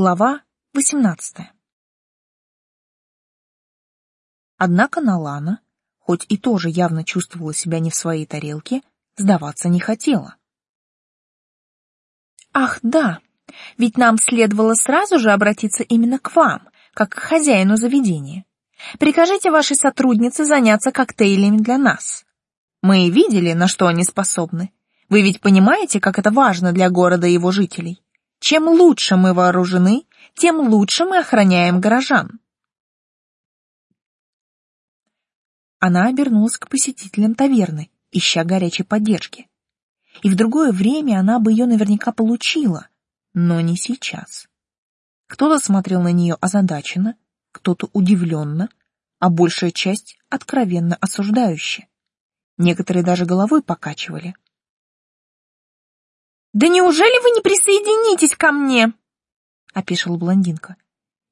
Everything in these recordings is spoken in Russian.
Глава 18. Однако Налана, хоть и тоже явно чувствовала себя не в своей тарелке, сдаваться не хотела. «Ах, да, ведь нам следовало сразу же обратиться именно к вам, как к хозяину заведения. Прикажите вашей сотруднице заняться коктейлями для нас. Мы видели, на что они способны. Вы ведь понимаете, как это важно для города и его жителей. Чем лучше мы вооружены, тем лучше мы охраняем горожан. Она обернулась к посетителям таверны, ища горячей поддержки. И в другое время она бы ее наверняка получила, но не сейчас. Кто-то смотрел на нее озадаченно, кто-то удивленно, а большая часть откровенно осуждающе. Некоторые даже головой покачивали. «Да неужели вы не присоединитесь ко мне?» — опешила блондинка.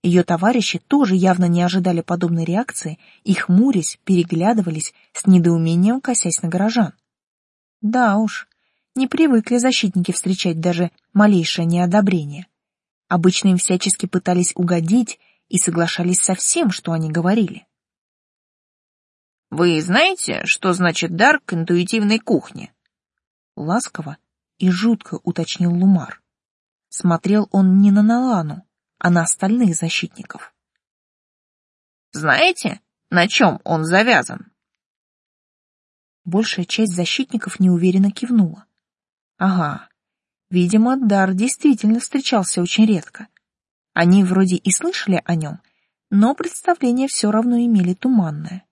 Ее товарищи тоже явно не ожидали подобной реакции и, хмурясь, переглядывались с недоумением, косясь на горожан. Да уж, не привыкли защитники встречать даже малейшее неодобрение. Обычно им всячески пытались угодить и соглашались со всем, что они говорили. «Вы знаете, что значит дар к интуитивной кухне?» Ласково и жутко уточнил Лумар. Смотрел он не на Налану, а на остальных защитников. Знаете, на чем он завязан? Большая часть защитников неуверенно кивнула. Ага, видимо, дар действительно встречался очень редко. Они вроде и слышали о нем, но представление все равно имели туманное.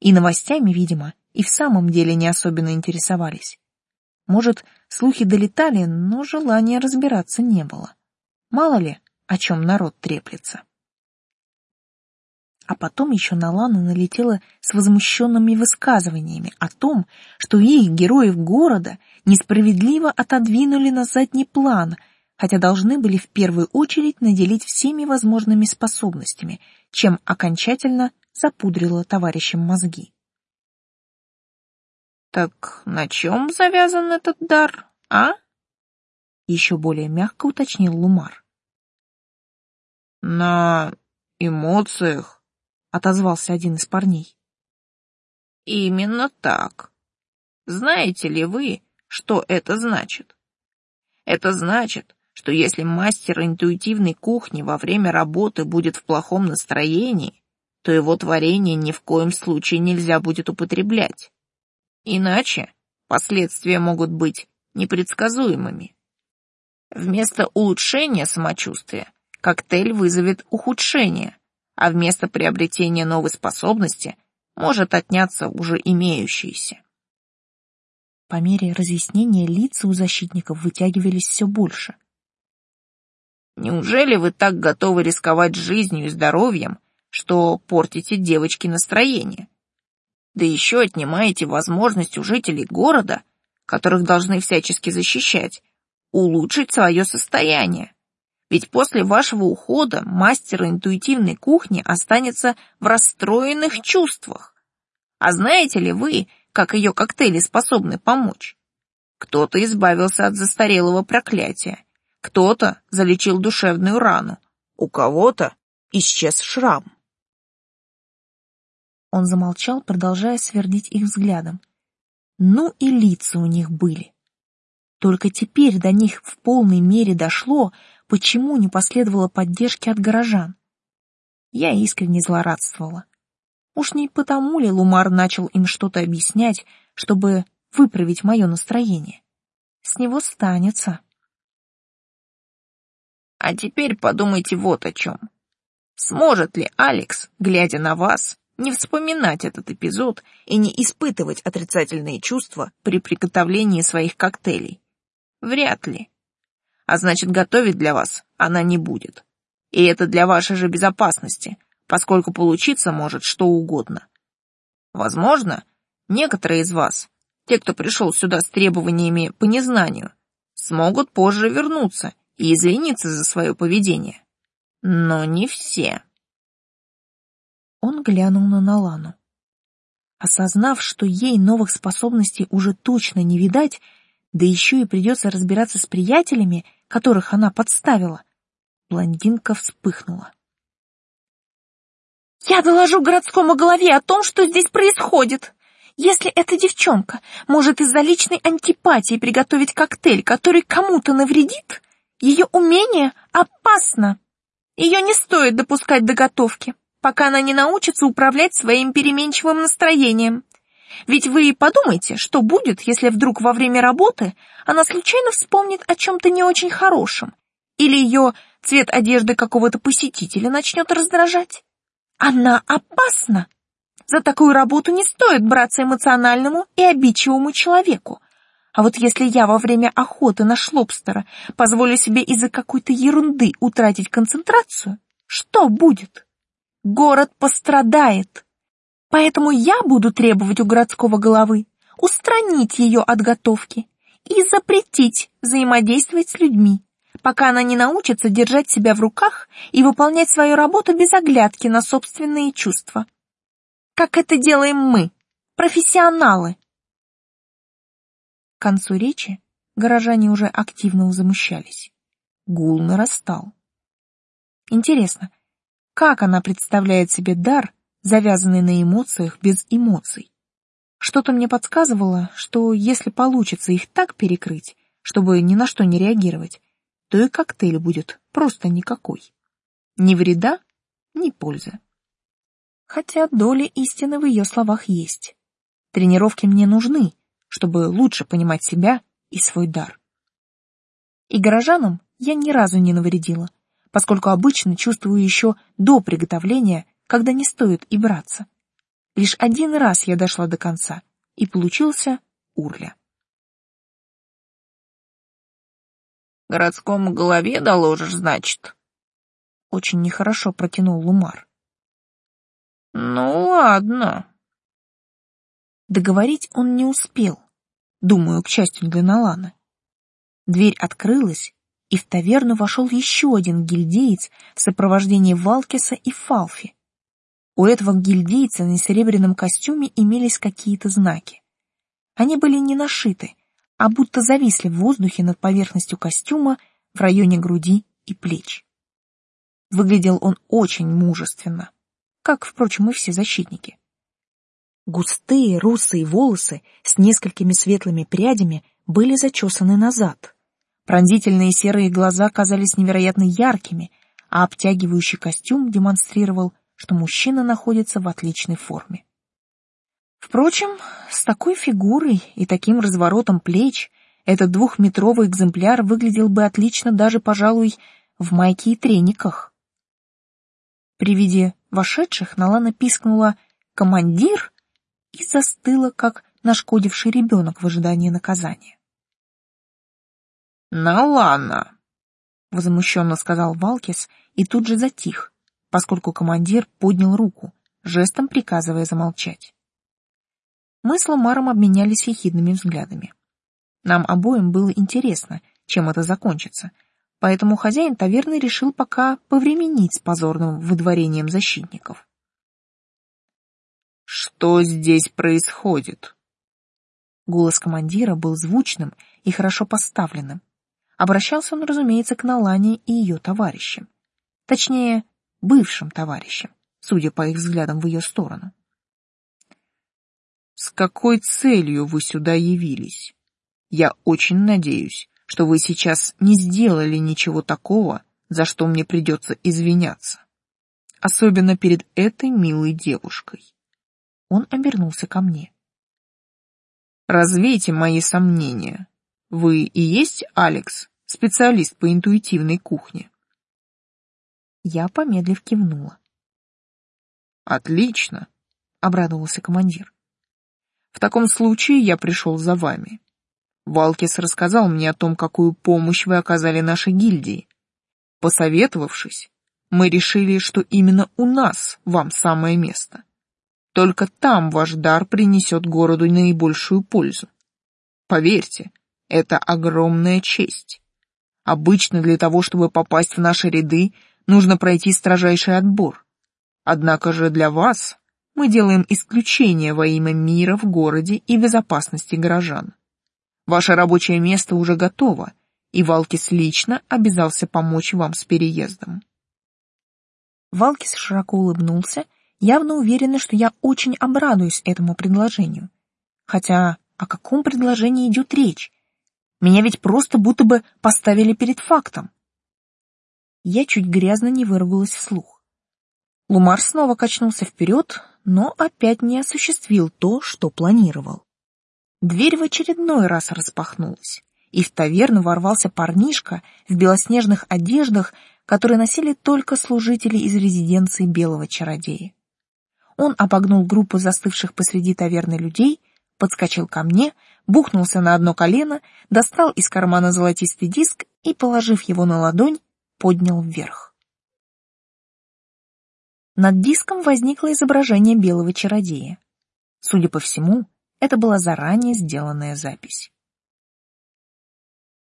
И новостями, видимо, и в самом деле не особенно интересовались. Может, слухи долетали, но желания разбираться не было. Мало ли, о чем народ треплется. А потом еще на Лану налетела с возмущенными высказываниями о том, что их, героев города, несправедливо отодвинули на задний план, хотя должны были в первую очередь наделить всеми возможными способностями, чем окончательно запудрила товарищам мозги. Так на чем завязан этот дар, а? Еще более мягко уточнил Лумар. На эмоциях, отозвался один из парней. Именно так. Знаете ли вы, что это значит? Это значит, что если мастер интуитивной кухни во время работы будет в плохом настроении, то его творение ни в коем случае нельзя будет употреблять. Иначе последствия могут быть непредсказуемыми. Вместо улучшения самочувствия коктейль вызовет ухудшение, а вместо приобретения новой способности может отняться уже имеющиеся. По мере разъяснения лица у защитников вытягивались все больше. Неужели вы так готовы рисковать жизнью и здоровьем, что портите девочке настроение? да еще отнимаете возможность у жителей города, которых должны всячески защищать, улучшить свое состояние. Ведь после вашего ухода мастер интуитивной кухни останется в расстроенных чувствах. А знаете ли вы, как ее коктейли способны помочь? Кто-то избавился от застарелого проклятия, кто-то залечил душевную рану, у кого-то исчез шрам. Он замолчал, продолжая свердить их взглядом. Ну и лица у них были. Только теперь до них в полной мере дошло, почему не последовало поддержки от горожан. Я искренне злорадствовала. Уж не потому ли Лумар начал им что-то объяснять, чтобы выправить мое настроение? С него станется. А теперь подумайте вот о чем. Сможет ли Алекс, глядя на вас, не вспоминать этот эпизод и не испытывать отрицательные чувства при приготовлении своих коктейлей. Вряд ли. А значит, готовить для вас она не будет. И это для вашей же безопасности, поскольку получиться может что угодно. Возможно, некоторые из вас, те, кто пришел сюда с требованиями по незнанию, смогут позже вернуться и извиниться за свое поведение. Но не все. Он глянул на Налану. Осознав, что ей новых способностей уже точно не видать, да еще и придется разбираться с приятелями, которых она подставила, Блондинка вспыхнула. «Я доложу городскому голове о том, что здесь происходит. Если эта девчонка может из-за личной антипатии приготовить коктейль, который кому-то навредит, ее умение опасно. Ее не стоит допускать до готовки, пока она не научится управлять своим переменчивым настроением. Ведь вы подумайте, что будет, если вдруг во время работы она случайно вспомнит о чем-то не очень хорошем, или ее цвет одежды какого-то посетителя начнет раздражать. Она опасна. За такую работу не стоит браться эмоциональному и обидчивому человеку. А вот если я во время охоты на шлобстера позволю себе из-за какой-то ерунды утратить концентрацию, что будет? Город пострадает. Поэтому я буду требовать у городского головы устранить ее от готовки и запретить взаимодействовать с людьми, пока она не научится держать себя в руках и выполнять свою работу без оглядки на собственные чувства как это делаем мы, профессионалы. К концу речи горожане уже активно замущались. Гул нарастал. Интересно, как она представляет себе дар, завязанный на эмоциях без эмоций? Что-то мне подсказывало, что если получится их так перекрыть, чтобы ни на что не реагировать, то и коктейль будет просто никакой. Ни вреда, ни пользы хотя доля истины в ее словах есть. Тренировки мне нужны, чтобы лучше понимать себя и свой дар. И горожанам я ни разу не навредила, поскольку обычно чувствую еще до приготовления, когда не стоит и браться. Лишь один раз я дошла до конца, и получился урля. «Городскому голове доложишь, значит?» Очень нехорошо протянул Лумар. Ну ладно. Договорить он не успел, думаю, к счастью для Налана. Дверь открылась, и в таверну вошел еще один гильдеец в сопровождении Валкиса и Фалфи. У этого гильдейца на серебряном костюме имелись какие-то знаки. Они были не нашиты, а будто зависли в воздухе над поверхностью костюма в районе груди и плеч. Выглядел он очень мужественно как, впрочем, и все защитники. Густые русые волосы с несколькими светлыми прядями были зачесаны назад. Пронзительные серые глаза казались невероятно яркими, а обтягивающий костюм демонстрировал, что мужчина находится в отличной форме. Впрочем, с такой фигурой и таким разворотом плеч этот двухметровый экземпляр выглядел бы отлично даже, пожалуй, в майке и трениках. При виде вошедших Налана пискнула «Командир!» и застыла, как нашкодивший ребенок в ожидании наказания. «Налана!» — возмущенно сказал Валкис и тут же затих, поскольку командир поднял руку, жестом приказывая замолчать. Мы с Ламаром обменялись ехидными взглядами. Нам обоим было интересно, чем это закончится — поэтому хозяин таверны решил пока повременить с позорным выдворением защитников. «Что здесь происходит?» Голос командира был звучным и хорошо поставленным. Обращался он, разумеется, к Налане и ее товарищам. Точнее, бывшим товарищам, судя по их взглядам в ее сторону. «С какой целью вы сюда явились? Я очень надеюсь, что вы сейчас не сделали ничего такого, за что мне придется извиняться. Особенно перед этой милой девушкой. Он обернулся ко мне. Развейте мои сомнения. Вы и есть Алекс, специалист по интуитивной кухне? Я, помедлив, кивнула. Отлично, обрадовался командир. В таком случае я пришел за вами. Валкис рассказал мне о том, какую помощь вы оказали нашей гильдии. Посоветовавшись, мы решили, что именно у нас вам самое место. Только там ваш дар принесет городу наибольшую пользу. Поверьте, это огромная честь. Обычно для того, чтобы попасть в наши ряды, нужно пройти строжайший отбор. Однако же для вас мы делаем исключение во имя мира в городе и безопасности горожан. Ваше рабочее место уже готово, и Валкис лично обязался помочь вам с переездом. Валкис широко улыбнулся, явно уверенный, что я очень обрадуюсь этому предложению. Хотя о каком предложении идет речь? Меня ведь просто будто бы поставили перед фактом. Я чуть грязно не выругалась вслух. Лумар снова качнулся вперед, но опять не осуществил то, что планировал. Дверь в очередной раз распахнулась, и в таверну ворвался парнишка в белоснежных одеждах, которые носили только служители из резиденции белого чародея. Он обогнул группу застывших посреди таверны людей, подскочил ко мне, бухнулся на одно колено, достал из кармана золотистый диск и, положив его на ладонь, поднял вверх. Над диском возникло изображение белого чародея. Судя по всему, это была заранее сделанная запись.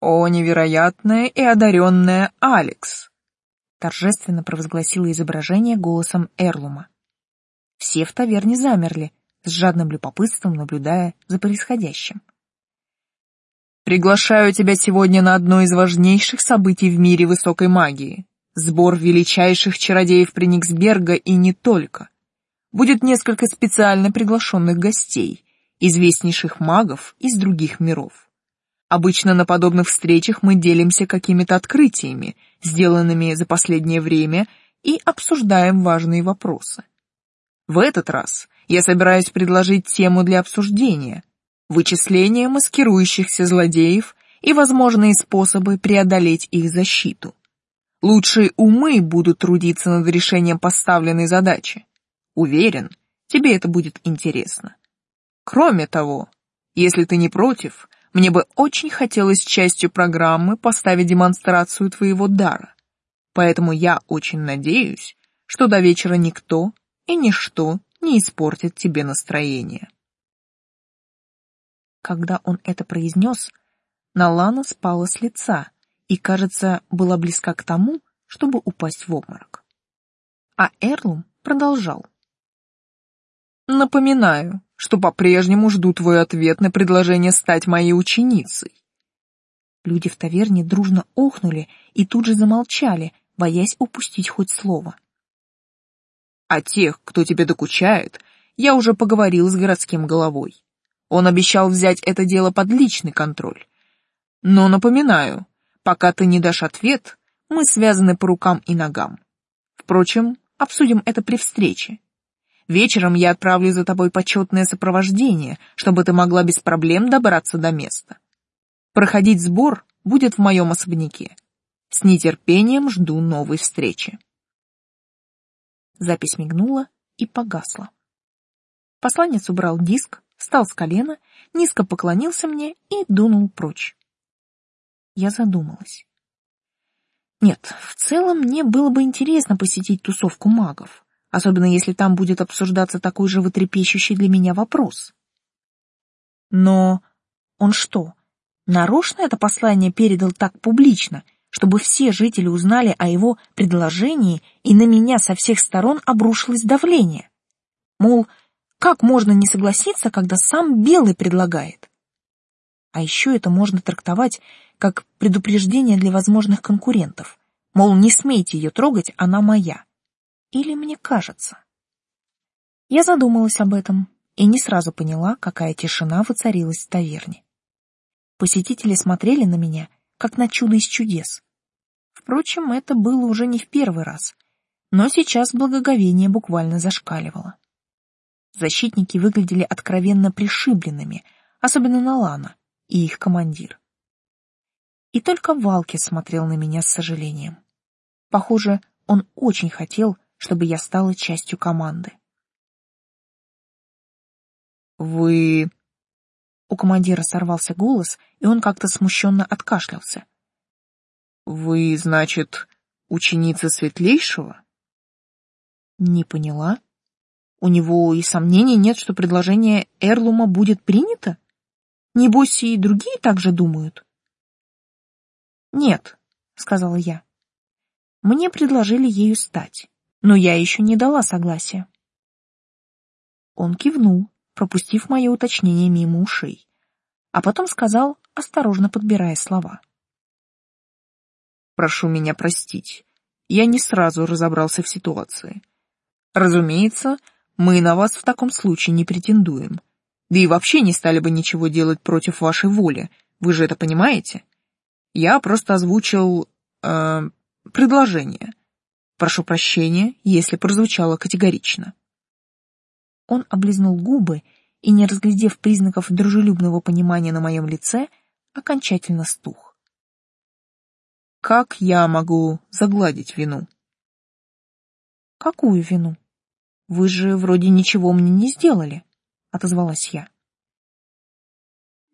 «О, невероятная и одаренная Алекс!» торжественно провозгласило изображение голосом Эрлума. Все в таверне замерли, с жадным любопытством наблюдая за происходящим. «Приглашаю тебя сегодня на одно из важнейших событий в мире высокой магии — сбор величайших чародеев Прениксберга и не только. Будет несколько специально приглашенных гостей, известнейших магов из других миров. Обычно на подобных встречах мы делимся какими-то открытиями, сделанными за последнее время, и обсуждаем важные вопросы. В этот раз я собираюсь предложить тему для обсуждения — вычисление маскирующихся злодеев и возможные способы преодолеть их защиту. Лучшие умы будут трудиться над решением поставленной задачи. Уверен, тебе это будет интересно. Кроме того, если ты не против, мне бы очень хотелось частью программы поставить демонстрацию твоего дара. Поэтому я очень надеюсь, что до вечера никто и ничто не испортит тебе настроение. Когда он это произнес, Налана спала с лица и, кажется, была близка к тому, чтобы упасть в обморок. А Эрлум продолжал. Напоминаю, что по-прежнему жду твой ответ на предложение стать моей ученицей. Люди в таверне дружно охнули и тут же замолчали, боясь упустить хоть слово. А тех, кто тебе докучает, я уже поговорил с городским головой. Он обещал взять это дело под личный контроль. Но напоминаю, пока ты не дашь ответ, мы связаны по рукам и ногам. Впрочем, обсудим это при встрече. Вечером я отправлю за тобой почетное сопровождение, чтобы ты могла без проблем добраться до места. Проходить сбор будет в моем особняке. С нетерпением жду новой встречи. Запись мигнула и погасла. Посланец убрал диск, встал с колена, низко поклонился мне и дунул прочь. Я задумалась. Нет, в целом мне было бы интересно посетить тусовку магов особенно если там будет обсуждаться такой же вытрепещущий для меня вопрос. Но он что, нарочно это послание передал так публично, чтобы все жители узнали о его предложении и на меня со всех сторон обрушилось давление? Мол, как можно не согласиться, когда сам Белый предлагает? А еще это можно трактовать как предупреждение для возможных конкурентов. Мол, не смейте ее трогать, она моя. Или мне кажется? Я задумалась об этом и не сразу поняла, какая тишина воцарилась в таверне. Посетители смотрели на меня, как на чудо из чудес. Впрочем, это было уже не в первый раз, но сейчас благоговение буквально зашкаливало. Защитники выглядели откровенно пришибленными, особенно Налана и их командир. И только Валки смотрел на меня с сожалением. Похоже, он очень хотел, чтобы я стала частью команды. «Вы...» У командира сорвался голос, и он как-то смущенно откашлялся. «Вы, значит, ученица Светлейшего?» «Не поняла. У него и сомнений нет, что предложение Эрлума будет принято? Небось, и другие так же думают?» «Нет», — сказала я. «Мне предложили ею стать но я еще не дала согласия. Он кивнул, пропустив мое уточнение мимо ушей, а потом сказал, осторожно подбирая слова. Прошу меня простить. Я не сразу разобрался в ситуации. Разумеется, мы на вас в таком случае не претендуем. Да и вообще не стали бы ничего делать против вашей воли. Вы же это понимаете? Я просто озвучил... Э, предложение. Прошу прощения, если прозвучало категорично. Он облизнул губы и, не разглядев признаков дружелюбного понимания на моем лице, окончательно стух. Как я могу загладить вину? Какую вину? Вы же вроде ничего мне не сделали, отозвалась я.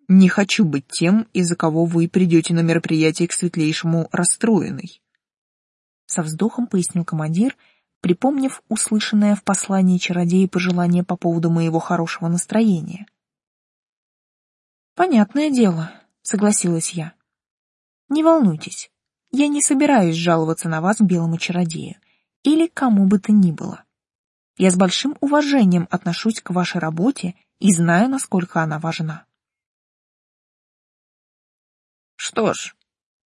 Не хочу быть тем, из-за кого вы придете на мероприятие к светлейшему расстроенной. Со вздохом пояснил командир, припомнив услышанное в послании чародея пожелание по поводу моего хорошего настроения. Понятное дело, согласилась я. Не волнуйтесь, я не собираюсь жаловаться на вас белому чародею или кому бы то ни было. Я с большим уважением отношусь к вашей работе и знаю, насколько она важна. Что ж,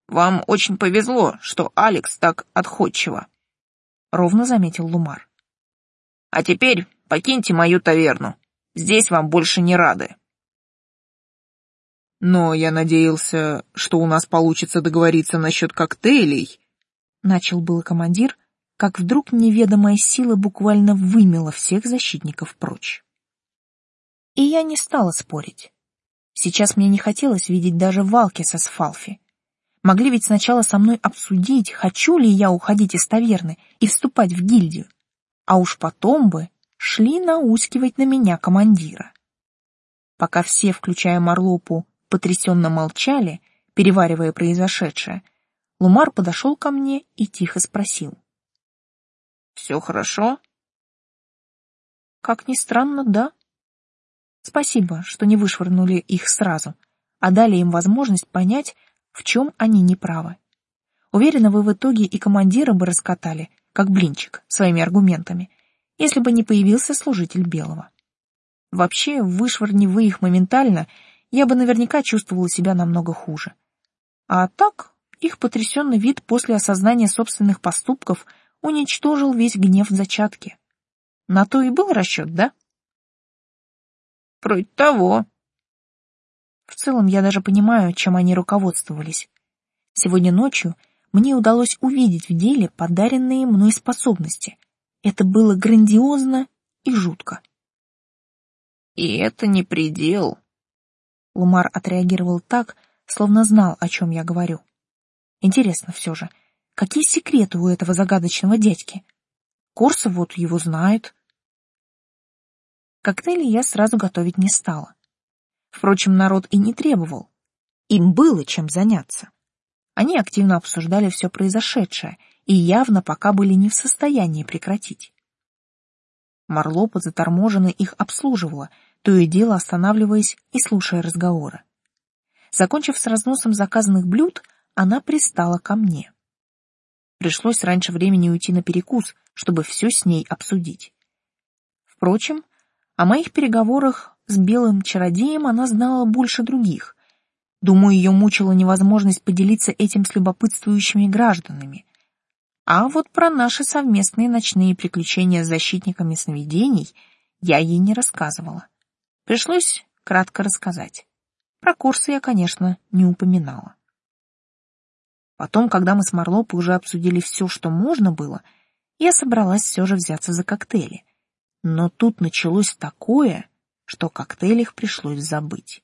вам очень повезло, что Алекс так отходчиво, ровно заметил Лумар. А теперь покиньте мою таверну. Здесь вам больше не рады. Но я надеялся, что у нас получится договориться насчет коктейлей. Начал был командир, как вдруг неведомая сила буквально вымела всех защитников прочь. И я не стала спорить. Сейчас мне не хотелось видеть даже Валкиса с Фалфи. Могли ведь сначала со мной обсудить, хочу ли я уходить из таверны и вступать в гильдию, а уж потом бы шли наускивать на меня командира. Пока все, включая Марлопу, потрясенно молчали, переваривая произошедшее, Лумар подошел ко мне и тихо спросил. «Все хорошо?» «Как ни странно, да», Спасибо, что не вышвырнули их сразу, а дали им возможность понять, в чем они неправы. Уверена, вы в итоге и командира бы раскатали, как блинчик, своими аргументами, если бы не появился служитель Белого. Вообще, вышвырни вы их моментально, я бы наверняка чувствовала себя намного хуже. А так, их потрясенный вид после осознания собственных поступков уничтожил весь гнев в зачатке. На то и был расчет, да? Вроде того. В целом я даже понимаю, чем они руководствовались. Сегодня ночью мне удалось увидеть в деле подаренные мной способности. Это было грандиозно и жутко. И это не предел. Лумар отреагировал так, словно знал, о чем я говорю. Интересно все же, какие секреты у этого загадочного дядьки? Корса вот его знает, Коктейли я сразу готовить не стала. Впрочем, народ и не требовал. Им было чем заняться. Они активно обсуждали все произошедшее и явно пока были не в состоянии прекратить. Марлопа заторможенно их обслуживала, то и дело останавливаясь и слушая разговоры. Закончив с разносом заказанных блюд, она пристала ко мне. Пришлось раньше времени уйти на перекус, чтобы все с ней обсудить. Впрочем, о моих переговорах с белым чародеем она знала больше других. Думаю, ее мучила невозможность поделиться этим с любопытствующими гражданами. А вот про наши совместные ночные приключения с защитниками сновидений я ей не рассказывала. Пришлось кратко рассказать. Про курсы я, конечно, не упоминала. Потом, когда мы с Марлопой уже обсудили все, что можно было, я собралась все же взяться за коктейли. Но тут началось такое, что коктейль их пришлось забыть.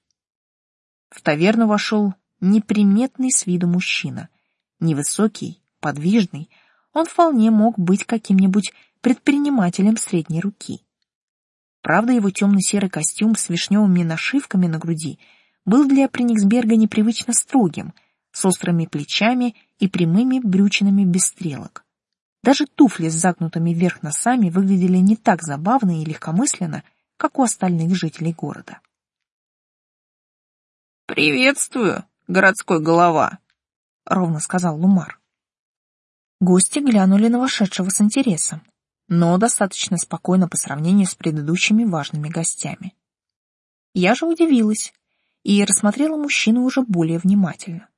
В таверну вошел неприметный с виду мужчина, невысокий, подвижный, он вполне мог быть каким-нибудь предпринимателем средней руки. Правда, его темно-серый костюм с вишневыми нашивками на груди был для Прениксберга непривычно строгим, с острыми плечами и прямыми брючинами без стрелок. Даже туфли с загнутыми вверх носами выглядели не так забавно и легкомысленно, как у остальных жителей города. «Приветствую, городской голова», — ровно сказал Лумар. Гости глянули на вошедшего с интересом, но достаточно спокойно по сравнению с предыдущими важными гостями. Я же удивилась и рассмотрела мужчину уже более внимательно.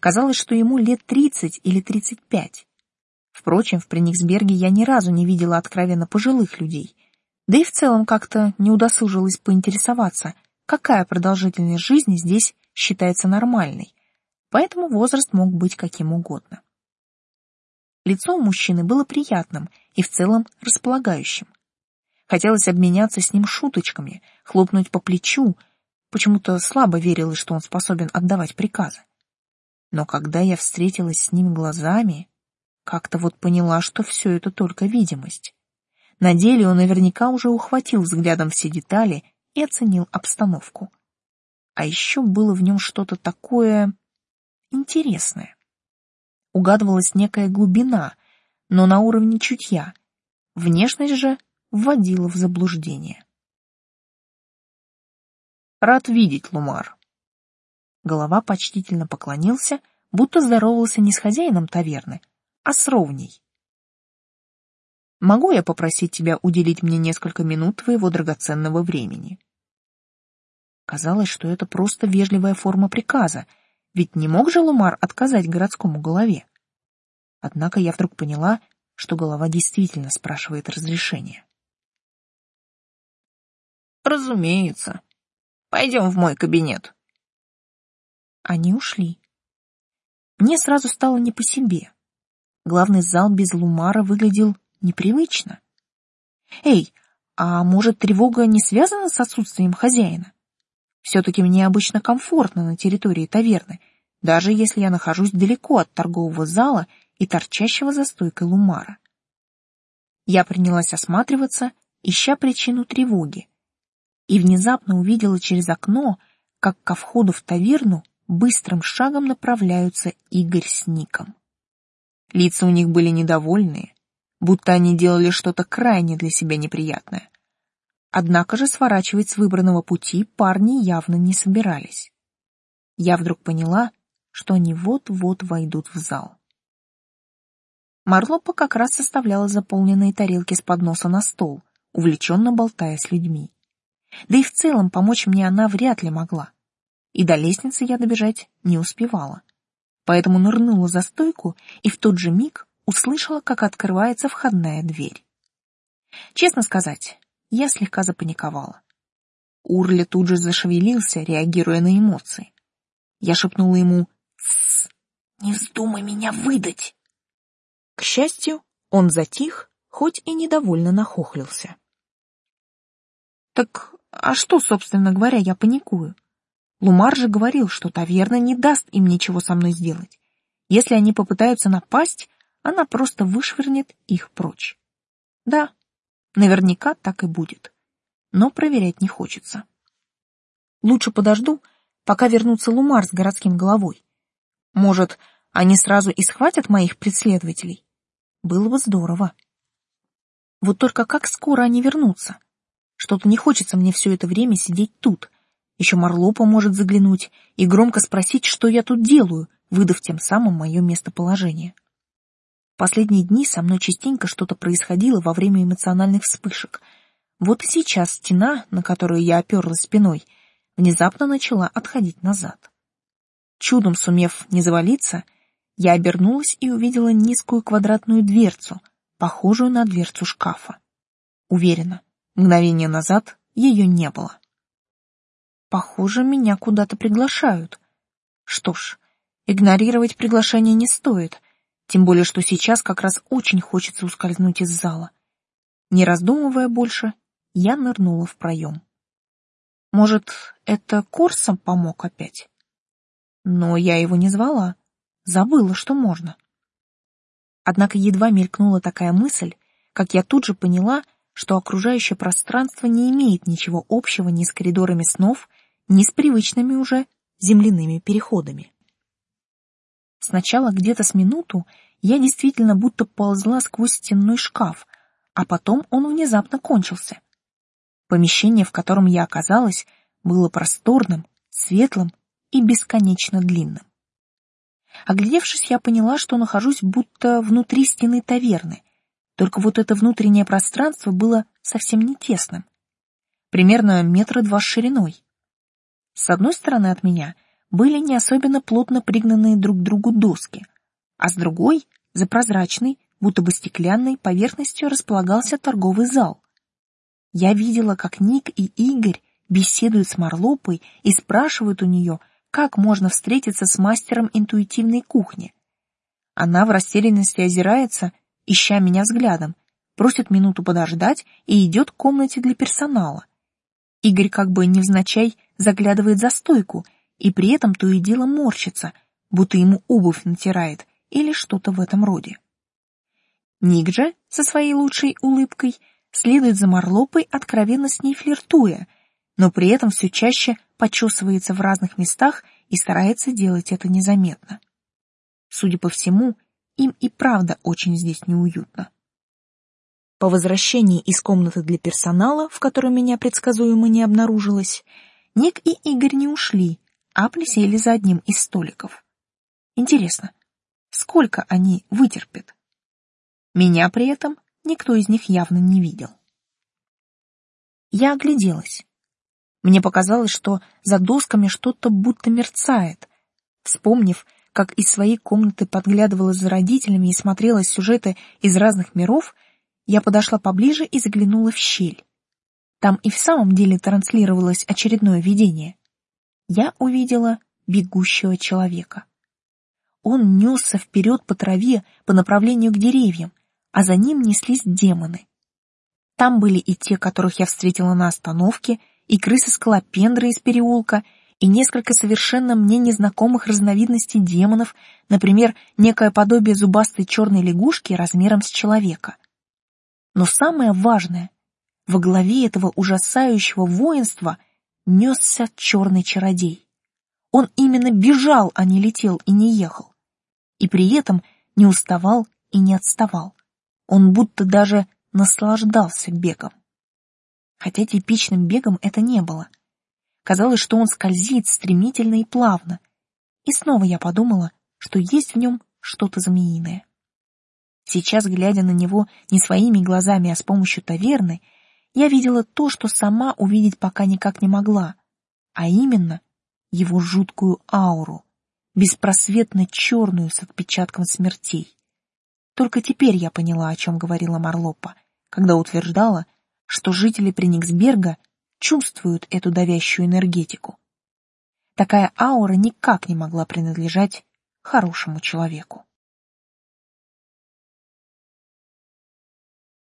Казалось, что ему лет тридцать или тридцать пять. Впрочем, в Прениксберге я ни разу не видела откровенно пожилых людей, да и в целом как-то не удосужилась поинтересоваться, какая продолжительность жизни здесь считается нормальной, поэтому возраст мог быть каким угодно. Лицо у мужчины было приятным и в целом располагающим. Хотелось обменяться с ним шуточками, хлопнуть по плечу, почему-то слабо верилось, что он способен отдавать приказы. Но когда я встретилась с ним глазами, как-то вот поняла, что все это только видимость. На деле он наверняка уже ухватил взглядом все детали и оценил обстановку. А еще было в нем что-то такое интересное. Угадывалась некая глубина, но на уровне чутья. Внешность же вводила в заблуждение. Рад видеть, Лумар. Голова почтительно поклонился, будто здоровался не с хозяином таверны, а с ровней. Могу я попросить тебя уделить мне несколько минут твоего драгоценного времени? Казалось, что это просто вежливая форма приказа, ведь не мог же Лумар отказать городскому голове. Однако я вдруг поняла, что голова действительно спрашивает разрешения. Разумеется. Пойдем в мой кабинет. Они ушли. Мне сразу стало не по себе. Главный зал без Лумара выглядел непривычно. Эй, а может, тревога не связана с отсутствием хозяина? Все-таки мне обычно комфортно на территории таверны, даже если я нахожусь далеко от торгового зала и торчащего за стойкой Лумара. Я принялась осматриваться, ища причину тревоги, и внезапно увидела через окно, как ко входу в таверну быстрым шагом направляются Игорь с Ником. Лица у них были недовольные, будто они делали что-то крайне для себя неприятное. Однако же сворачивать с выбранного пути парни явно не собирались. Я вдруг поняла, что они вот-вот войдут в зал. Марлопа как раз составляла заполненные тарелки с подноса на стол, увлеченно болтая с людьми. Да и в целом помочь мне она вряд ли могла. И до лестницы я добежать не успевала поэтому нырнула за стойку и в тот же миг услышала, как открывается входная дверь. Честно сказать, я слегка запаниковала. Урля тут же зашевелился, реагируя на эмоции. Я шепнула ему «Тссс, не вздумай меня выдать!» К счастью, он затих, хоть и недовольно нахохлился. Так а что, собственно говоря, я паникую? Лумар же говорил, что таверна не даст им ничего со мной сделать. Если они попытаются напасть, она просто вышвырнет их прочь. Да, наверняка так и будет. Но проверять не хочется. Лучше подожду, пока вернутся Лумар с городским головой. Может, они сразу и схватят моих преследователей? Было бы здорово. Вот только как скоро они вернутся? Что-то не хочется мне все это время сидеть тут — еще Марлопа может заглянуть и громко спросить, что я тут делаю, выдав тем самым мое местоположение. Последние дни со мной частенько что-то происходило во время эмоциональных вспышек. Вот и сейчас стена, на которую я оперлась спиной, внезапно начала отходить назад. Чудом сумев не завалиться, я обернулась и увидела низкую квадратную дверцу, похожую на дверцу шкафа. Уверена, мгновение назад ее не было. Похоже, меня куда-то приглашают. Что ж, игнорировать приглашение не стоит, тем более что сейчас как раз очень хочется ускользнуть из зала. Не раздумывая больше, я нырнула в проем. Может, это Корсом помог опять? Но я его не звала, забыла, что можно. Однако едва мелькнула такая мысль, как я тут же поняла, что окружающее пространство не имеет ничего общего ни с коридорами снов, ни с привычными уже земляными переходами. Сначала где-то с минуту я действительно будто ползла сквозь стенной шкаф, а потом он внезапно кончился. Помещение, в котором я оказалась, было просторным, светлым и бесконечно длинным. Оглядевшись, я поняла, что нахожусь будто внутри стены таверны, только вот это внутреннее пространство было совсем не тесным. Примерно метра два шириной. С одной стороны от меня были не особенно плотно пригнанные друг к другу доски, а с другой, за прозрачной, будто бы стеклянной поверхностью располагался торговый зал. Я видела, как Ник и Игорь беседуют с Марлопой и спрашивают у нее, как можно встретиться с мастером интуитивной кухни. Она в растерянности озирается, ища меня взглядом, просит минуту подождать и идет к комнате для персонала. Игорь как бы невзначай заглядывает за стойку и при этом то и дело морщится, будто ему обувь натирает или что-то в этом роде. Ник же со своей лучшей улыбкой следует за Марлопой, откровенно с ней флиртуя, но при этом все чаще почесывается в разных местах и старается делать это незаметно. Судя по всему, им и правда очень здесь неуютно. По возвращении из комнаты для персонала, в которой меня предсказуемо не обнаружилось, Ник и Игорь не ушли, а присели за одним из столиков. Интересно, сколько они вытерпят? Меня при этом никто из них явно не видел. Я огляделась. Мне показалось, что за досками что-то будто мерцает. Вспомнив, как из своей комнаты подглядывала за родителями и смотрела сюжеты из разных миров, я подошла поближе и заглянула в щель. Там и в самом деле транслировалось очередное видение. Я увидела бегущего человека. Он несся вперед по траве по направлению к деревьям, а за ним неслись демоны. Там были и те, которых я встретила на остановке, и крысы-скалопендры из переулка, и несколько совершенно мне незнакомых разновидностей демонов, например, некое подобие зубастой черной лягушки размером с человека. Но самое важное, во главе этого ужасающего воинства несся черный чародей. Он именно бежал, а не летел и не ехал. И при этом не уставал и не отставал. Он будто даже наслаждался бегом. Хотя типичным бегом это не было. Казалось, что он скользит стремительно и плавно. И снова я подумала, что есть в нем что-то змеиное. Сейчас, глядя на него не своими глазами, а с помощью таверны, я видела то, что сама увидеть пока никак не могла, а именно его жуткую ауру, беспросветно черную с отпечатком смертей. Только теперь я поняла, о чем говорила Марлопа, когда утверждала, что жители Прениксберга чувствуют эту давящую энергетику. Такая аура никак не могла принадлежать хорошему человеку.